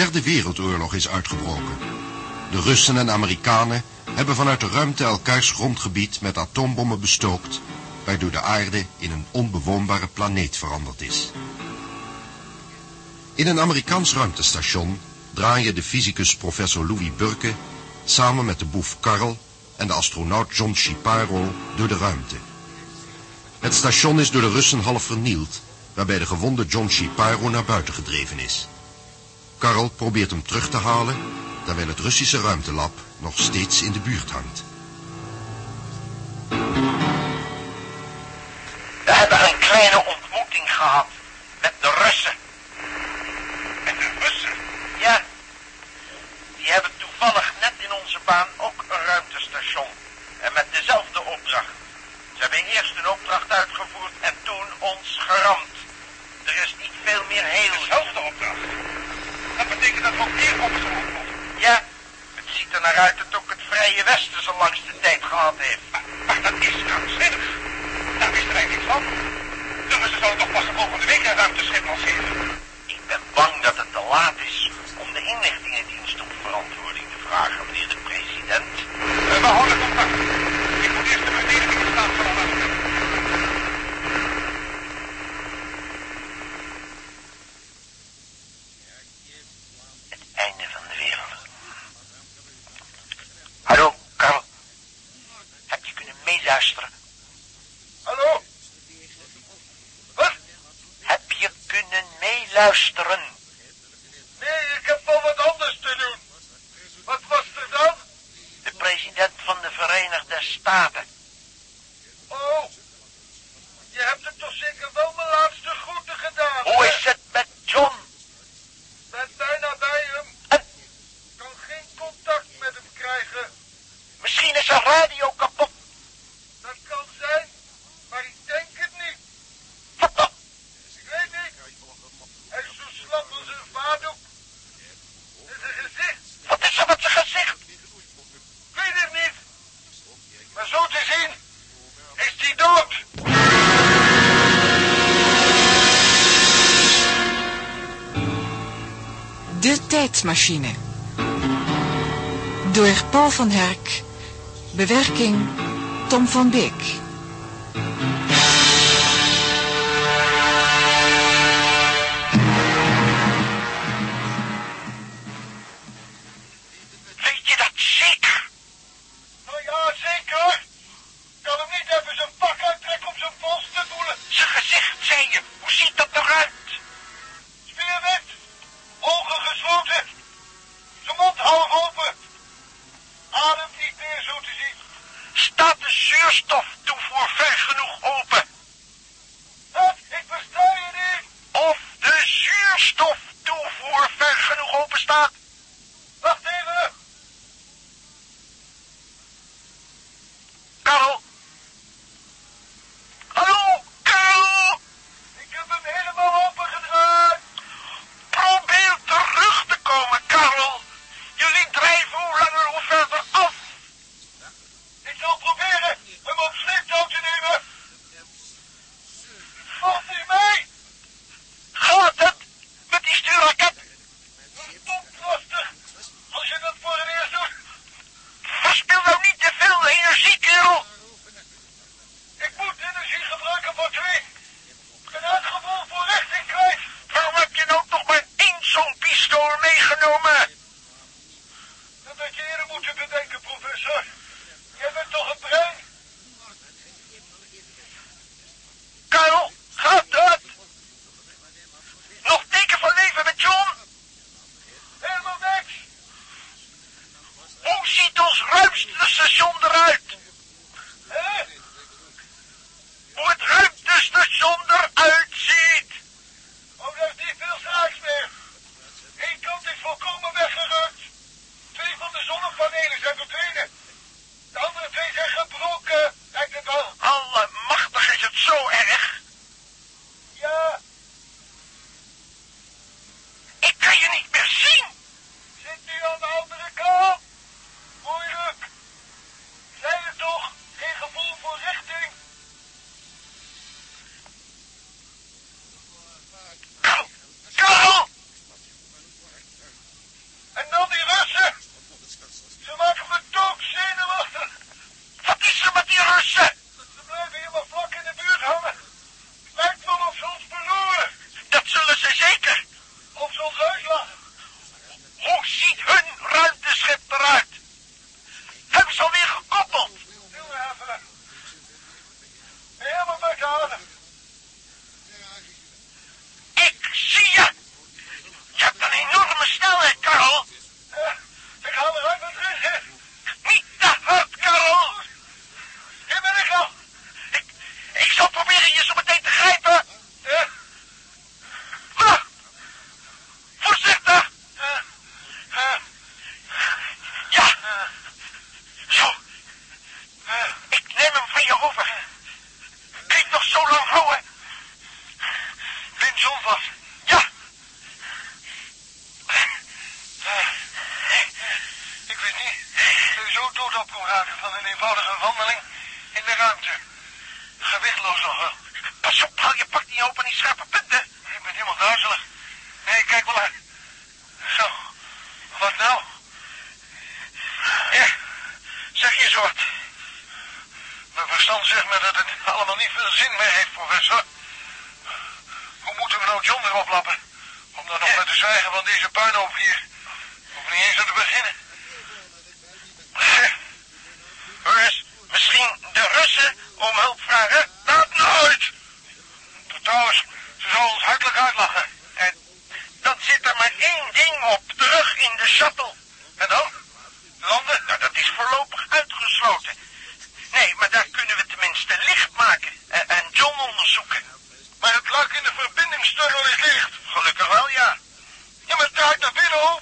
derde wereldoorlog is uitgebroken. De Russen en Amerikanen hebben vanuit de ruimte elkaars grondgebied met atoombommen bestookt, waardoor de aarde in een onbewoonbare planeet veranderd is. In een Amerikaans ruimtestation draaien de fysicus professor Louis Burke samen met de boef Karl en de astronaut John Shiparo door de ruimte. Het station is door de Russen half vernield, waarbij de gewonde John Shiparo naar buiten gedreven is. Karel probeert hem terug te halen, terwijl het Russische ruimtelab nog steeds in de buurt hangt. naar uit dat ook het Vrije Westen zo langste tijd gehad heeft. Maar, dat is krankzinnig. Daar wist er eigenlijk van. Dus ze zullen toch pas de volgende week een ruimteschip lanceren. Ik ben bang dat het te laat is om de inlichtingendienst om verantwoording te vragen, meneer de president. Eh, we houden stop. Door Paul van Herk. Bewerking Tom van Beek. dat het allemaal niet veel zin meer heeft, professor. Hoe moeten we nou John weer oplappen? Om dan nog met de zwijgen van deze puinhoop hier... of niet eens aan te beginnen. Hoor misschien de Russen om hulp vragen? Dat nooit! Trouwens, ze zal ons hartelijk uitlachen. En dan zit er maar één ding op, terug in de shuttle. Amstel is licht. Gelukkig wel, ja. Ja, maar draait naar binnen, hoor.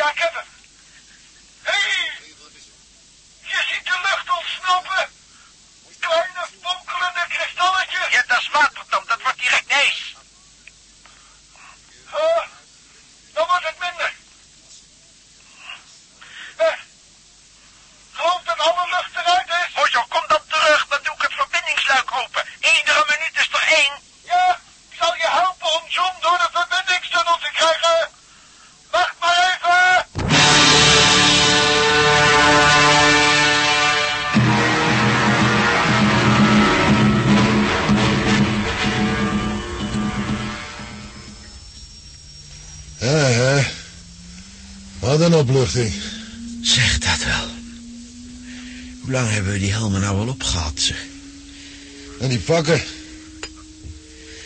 got cooking. Wat een opluchting. Zeg dat wel. Hoe lang hebben we die helmen nou al opgehad, zeg? En die pakken.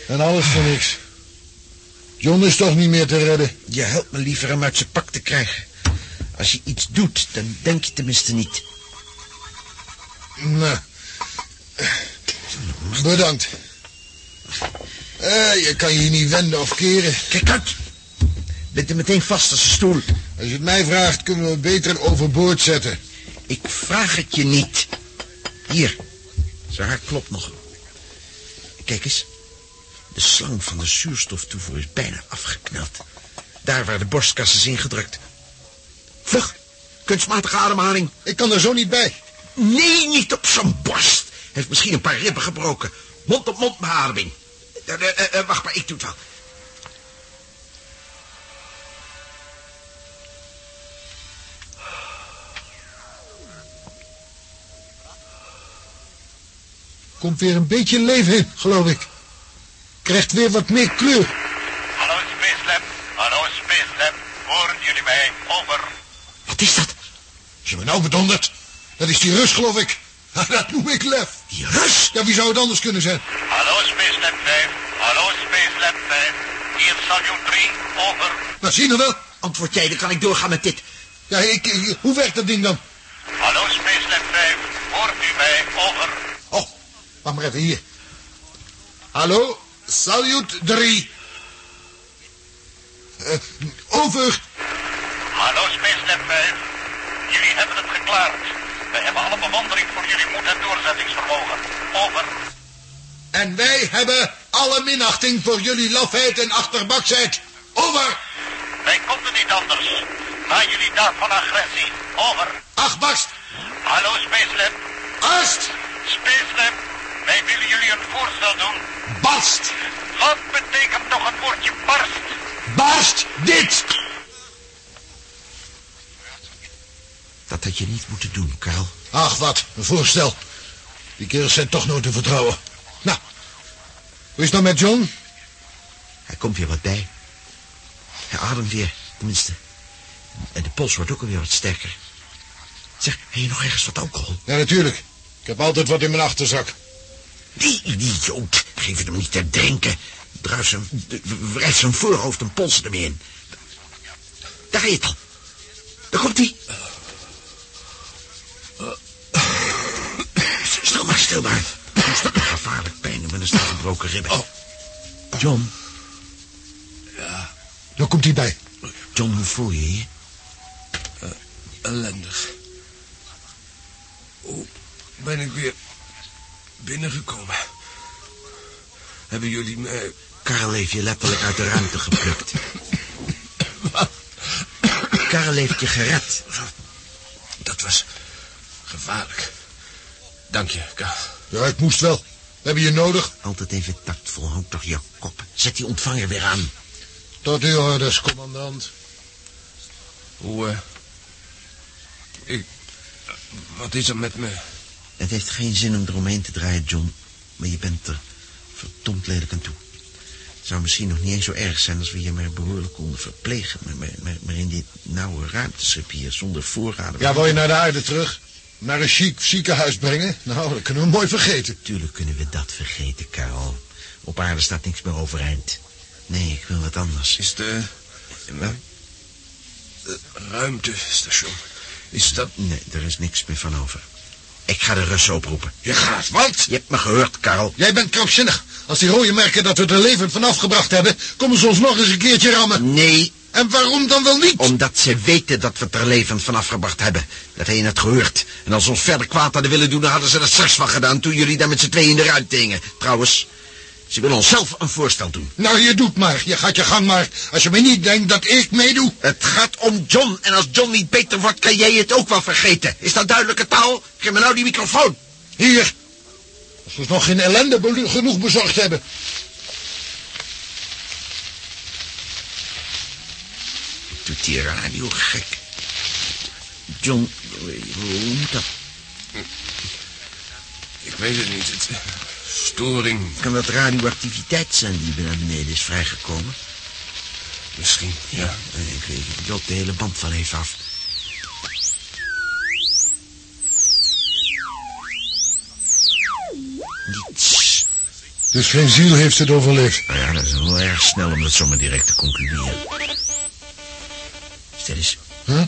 En alles voor niks. John is toch niet meer te redden? Je helpt me liever hem uit zijn pak te krijgen. Als je iets doet, dan denk je tenminste niet. Nou. Bedankt. Eh, je kan je niet wenden of keren. Kijk uit. Bent er meteen vast als een stoel. Als je het mij vraagt, kunnen we het beter overboord zetten. Ik vraag het je niet. Hier, zijn haar klopt nog. Kijk eens. De slang van de zuurstoftoevoer is bijna afgekneld. Daar waar de borstkassen is ingedrukt. Vlug, kunstmatige ademhaling. Ik kan er zo niet bij. Nee, niet op zijn borst. Hij heeft misschien een paar ribben gebroken. Mond-op-mond -mond eh, eh, eh, wacht maar, ik doe het wel. Komt weer een beetje leven in, geloof ik. Krijgt weer wat meer kleur. Hallo Spacelab. Hallo Spacelab. Horen jullie mij? Over. Wat is dat? Als je me nou bedondert, dat is die Rus, geloof ik. Dat noem ik lef. Die Rus? Ja, wie zou het anders kunnen zijn? Hallo Spacelab 5. Hallo Spacelab 5. Hier Salyut 3. Over. Nou, zien we wel. Antwoord jij, dan kan ik doorgaan met dit. Ja, ik, ik- hoe werkt dat ding dan? Hallo Spacelab 5. Hoort u mij? Over. Oh, wacht maar even hier. Hallo, Salyut 3. Eh, over. Hallo Spacelab 5. Jullie hebben het geklaard. We hebben alle bewondering voor jullie moed en doorzettingsvermogen. Over. En wij hebben alle minachting voor jullie lafheid en achterbaksheid. Over. Wij konden niet anders. Na jullie daad van agressie. Over. Ach, barst. Hallo Spacelab. Ast. Spacelab. Wij willen jullie een voorstel doen. Barst. Wat betekent toch het woordje barst? Barst dit. Dat had je niet moeten doen, Karel. Ach, wat. Een voorstel. Die kerels zijn toch nooit te vertrouwen. Nou, hoe is het nou met John? Hij komt weer wat bij. Hij ademt weer, tenminste. En de pols wordt ook alweer wat sterker. Zeg, heb je nog ergens wat alcohol? Ja, natuurlijk. Ik heb altijd wat in mijn achterzak. Die idioot. Geef het hem niet te drinken. Druif zijn, wrijft zijn voorhoofd en pols ermee in. Daar ga je het al. Daar komt hij. Stil maar, stil maar. Een gevaarlijk pijn met een stuk gebroken ribben. John, Daar komt hij bij. John, hoe voel je je? ellendig. Hoe ben ik weer binnengekomen? Hebben jullie mij... Karel heeft je letterlijk uit de ruimte geplukt. Karel heeft je gered. Dat was gevaarlijk. Dank je, Karel. Ja, ik moest wel. We hebben je nodig. Altijd even tactvol, houd toch je kop. Zet die ontvanger weer aan. Tot uw orders, commandant. Hoe, eh... ik... wat is er met me? Het heeft geen zin om eromheen te draaien, John. Maar je bent er verdomd lelijk aan toe. Het zou misschien nog niet eens zo erg zijn als we je maar behoorlijk konden verplegen. Maar, maar, maar, maar in dit nauwe ruimteschip hier, zonder voorraden... Ja, wil je naar de aarde terug? Naar een chic ziekenhuis brengen? Nou, dat kunnen we mooi vergeten. Natuurlijk kunnen we dat vergeten, Karel. Op aarde staat niks meer overeind. Nee, ik wil wat anders. Is de... Wat? Het ruimtestation. Is dat... Nee, er is niks meer van over. Ik ga de Russen oproepen. Je gaat, wat? Je hebt me gehoord, Karel. Jij bent krankzinnig. Als die rooien merken dat we er levend van afgebracht hebben, komen ze ons nog eens een keertje rammen. Nee, En waarom dan wel niet? omdat ze weten dat we het er levend van afgebracht hebben. Dat heb je net gehoord. En als ze ons verder kwaad hadden willen doen, dan hadden ze er straks van gedaan toen jullie daar met z'n tweeën in de ruimte hingen. Trouwens, ze willen ons zelf een voorstel doen. Nou, je doet maar. Je gaat je gang maar. Als je me niet denkt dat ik meedoe. Het gaat om John. En als John niet beter wordt, kan jij het ook wel vergeten. Is dat duidelijke taal? Geef me nou die microfoon. Hier. Als we nog geen ellende genoeg bezorgd hebben. Doet die radio gek. John, hoe moet dat? Ik weet het niet. Het... Storing, Kan dat radioactiviteit zijn die naar beneden is vrijgekomen? misschien. Ja. Eh, Ik weet. Die loopt de hele band van heeft af. Niets. Dus geen ziel heeft het overleefd. Nou ja, dat is wel erg snel om dat zomaar direct te concluderen. Stel eens. Huh?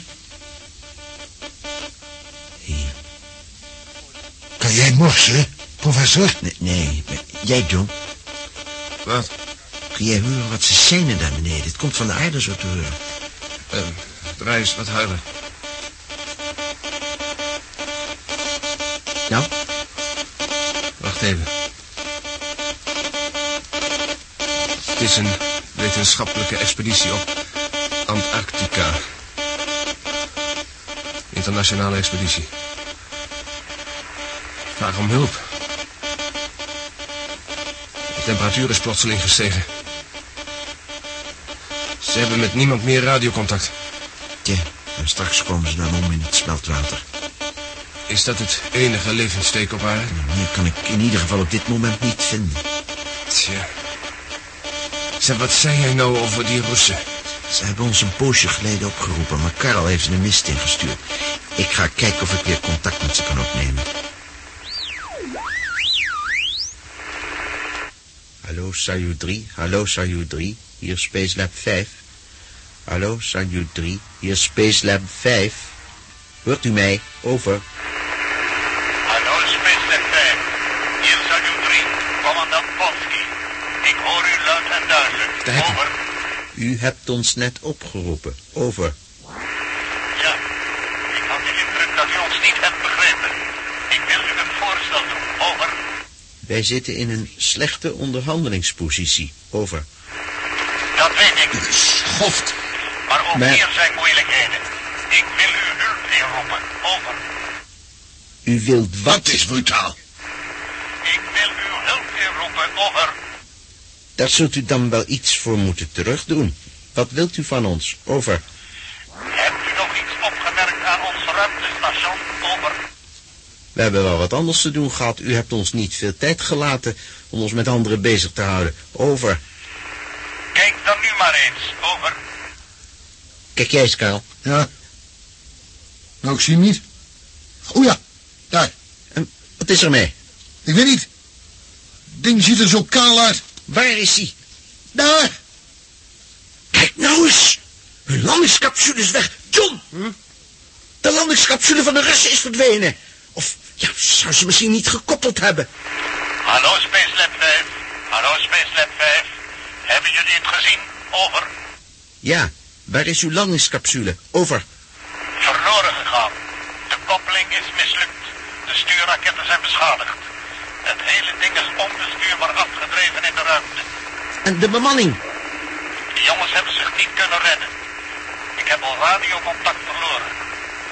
Hier. Kan jij morsen, professor? Nee, nee. Jij, John. Wat? Kun jij horen wat ze zenen daar beneden? Het komt van de aarde zo te horen. Uh, draai eens wat harder. Nou, Wacht even. Het is een wetenschappelijke expeditie op Antarctica. Internationale expeditie. Vraag om hulp. De temperatuur is plotseling gestegen. Ze hebben met niemand meer radiocontact. tja. En straks komen ze dan om in het smeltwater. Is dat het enige levensteek op aarde? Meer kan ik in ieder geval op dit moment niet vinden. Tja. Zeg, wat zei jij nou over die Russen? Ze hebben ons een poosje geleden opgeroepen, maar Karel heeft ze de mist ingestuurd. Ik ga kijken of ik weer contact met ze kan opnemen. Hallo, Salyut 3. Hallo, Salyut 3. Hier Space Lab 5. Hallo, Salyut 3. Hier Space Lab 5. Hoort u mij? Over. Hallo, Spacelab 5. Hier Salyut 3, commandant Polski. Ik hoor u luid en duidelijk. Daar. Over. U hebt ons net opgeroepen. Over. Ja, ik had de indruk dat u ons niet hebt begrepen. Ik wil u een voorstel doen. Over. Wij zitten in een slechte onderhandelingspositie. Over. Dat weet ik. Schoft. Maar ook Maar- hier zijn moeilijkheden. Ik wil u hulp inroepen. Over. U wilt wat? Dat is brutaal. Ik wil uw hulp inroepen. Over. Daar zult u dan wel iets voor moeten terugdoen. Wat wilt u van ons? Over. Hebt u nog iets opgemerkt aan ons ruimtestation? Over. We hebben wel wat anders te doen gehad. U hebt ons niet veel tijd gelaten om ons met anderen bezig te houden. Over. Kijk dan nu maar eens. Over. Kijk jij eens, Karel. Ja. Nou, ik zie hem niet. O ja, daar. En wat is er mee? Ik weet niet. Het ding ziet er zo kaal uit. Waar is hij? Daar. Kijk nou eens. Hun landingscapsule is weg. John! De landingscapsule van de Russen is verdwenen. Of, ja, zou ze misschien niet gekoppeld hebben? Hallo Spacelab 5. Hallo Spacelab 5. Hebben jullie het gezien? Over. Ja, waar is uw landingscapsule? Over. Verloren gegaan. De koppeling is mislukt. De stuurraketten zijn beschadigd. Het hele ding is onbestuurbaar afgedreven in de ruimte. En de bemanning? De jongens hebben zich niet kunnen redden. Ik heb al radiocontact verloren.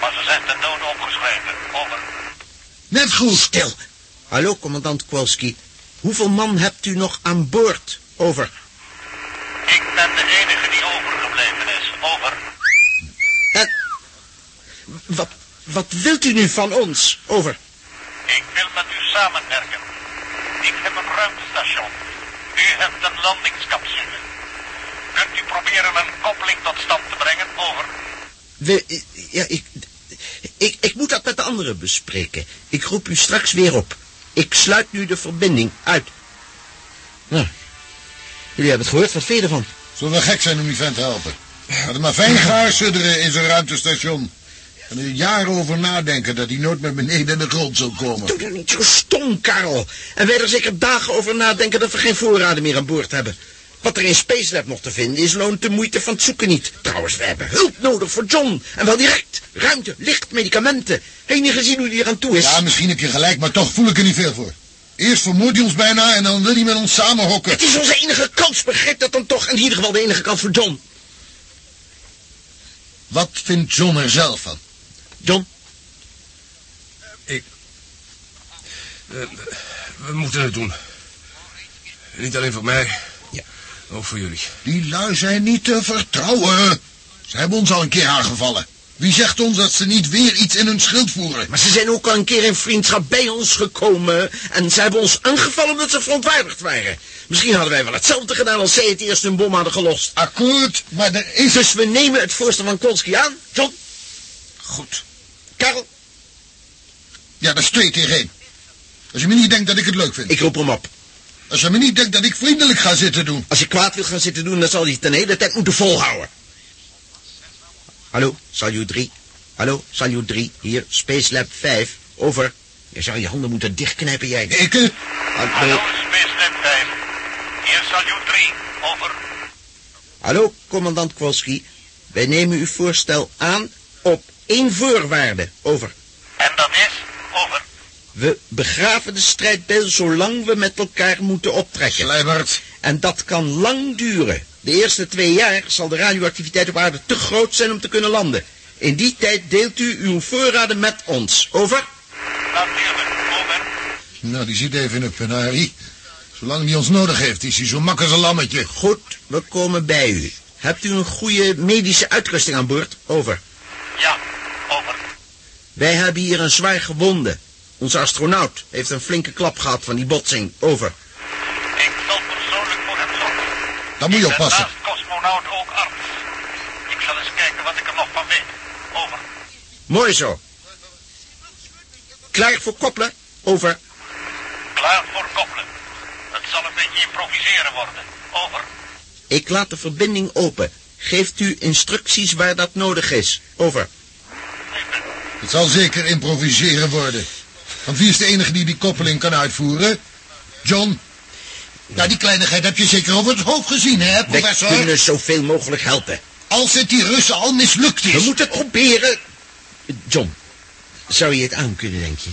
Maar ze zijn ten dode opgeschreven. Over. Net goed. Stil. Hallo, commandant Kwolski. Hoeveel man hebt u nog aan boord? Over. Ik ben de enige die overgebleven is. Over. En... Wat, wat wilt u nu van ons? Over. Ik wil met u samenwerken. Ik heb een ruimtestation. U hebt een landingscapsule. Kunt u proberen een koppeling tot stand te brengen? Over. We, ja, ik, ik, ik moet dat met de anderen bespreken. Ik roep u straks weer op. Ik sluit nu de verbinding uit. Nou, jullie hebben het gehoord. Wat vind je ervan? Zou wel gek zijn om die vent te helpen. Had hem maar fijn gaarsudderen in zijn ruimtestation. En er jaren over nadenken dat hij nooit meer beneden in de grond zal komen. Doe nou niet zo stom, Karel. En wij er zeker dagen over nadenken dat we geen voorraden meer aan boord hebben. Wat er in Space Lab nog te vinden is, loont de moeite van het zoeken niet. Trouwens, we hebben hulp nodig voor John. En wel direct. Ruimte, licht, medicamenten. Heb je niet gezien hoe die er aan toe is? Ja, misschien heb je gelijk, maar toch voel ik er niet veel voor. Eerst vermoordt hij ons bijna en dan wil hij met ons samenhokken. Het is onze enige kans, begrijp dat dan toch? In ieder geval de enige kans voor John. Wat vindt John er zelf van? John, Eh, we moeten het doen. Niet alleen voor mij. Ook voor jullie. Die lui zijn niet te vertrouwen. Ze hebben ons al een keer aangevallen. Wie zegt ons dat ze niet weer iets in hun schild voeren? maar ze zijn ook al een keer in vriendschap bij ons gekomen. En ze hebben ons aangevallen omdat ze verontwaardigd waren. Misschien hadden wij wel hetzelfde gedaan als zij het eerst hun bom hadden gelost. Akkoord, maar er is... Dus we nemen het voorstel van Kolski aan. John, Goed. Karel, Ja, dat is twee tegen één. Als je me niet denkt dat ik het leuk vind. ik roep hem op. Als je me niet denkt dat ik vriendelijk ga zitten doen. Als je kwaad wil gaan zitten doen, dan zal hij het de hele tijd moeten volhouden. Hallo, Salyut 3. Hallo, Salyut 3. Hier, Space Lab 5. Over. Je zou je handen moeten dichtknijpen, jij. Ik, eh, Hallo Spacelab 5. Hier Salyut 3. Over. Hallo, commandant Kwolski. Wij nemen uw voorstel aan op één voorwaarde. Over. En dat. We begraven de strijdbijl zolang we met elkaar moeten optrekken. Slijbert. En dat kan lang duren. De eerste twee jaar zal de radioactiviteit op aarde te groot zijn om te kunnen landen. In die tijd deelt u uw voorraden met ons. Over? Over. Nou, die zit even in het penarie. Zolang die ons nodig heeft, is hij zo mak als een lammetje. Goed, we komen bij u. Hebt u een goede medische uitrusting aan boord? Over. Ja. Over. Wij hebben hier een zwaar gewonde. Onze astronaut heeft een flinke klap gehad van die botsing. Over. Ik zal persoonlijk voor hem zorgen. Dan moet je Ik ben oppassen. naast cosmonaut ook arts. Ik zal eens kijken wat ik er nog van weet. Over. Mooi zo. Klaar voor koppelen? Over. Klaar voor koppelen. Het zal een beetje improviseren worden. Over. Ik laat de verbinding open. Geeft u instructies waar dat nodig is. Over. Het zal zeker improviseren worden. Want wie is de enige die die koppeling kan uitvoeren? John? Nou, die kleinigheid heb je zeker over het hoofd gezien, hè, professor? kunnen zoveel mogelijk helpen. Als het die Russen al mislukt is. We moeten het proberen. John, zou je het aan kunnen, denk je?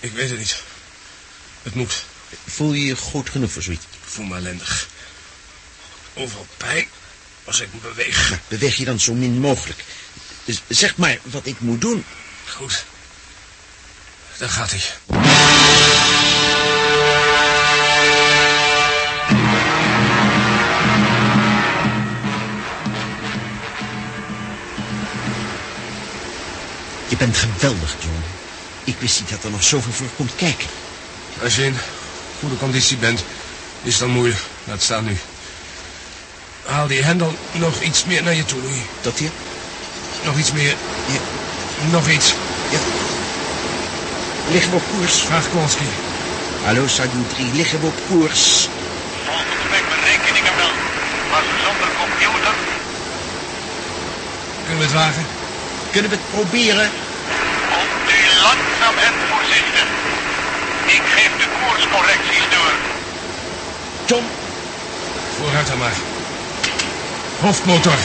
Ik weet het niet. Het moet. Voel je je goed genoeg voor zoiets? Ik voel me ellendig. Overal pijn als ik me beweeg. Beweeg je dan zo min mogelijk. Zeg maar wat ik moet doen. Goed. Daar gaat hij. Je bent geweldig, John. Ik wist niet dat er nog zoveel voor komt kijken. Als je in goede conditie bent, is het dan moeilijk. Laat staan nu. Haal die hendel nog iets meer naar je toe, Louis. Dat hier? Nog iets meer. Ja. Nog iets. Liggen we op koers? Vraag Kolski. Hallo, Salut 3. Liggen we op koers? Volgens mijn berekeningen wel. Maar zonder computer. Kunnen we het wagen? Kunnen we het proberen? Komt u langzaam en voorzichtig. Ik geef de koerscorrecties door. John, Vooruit dan maar. Hoofdmotor.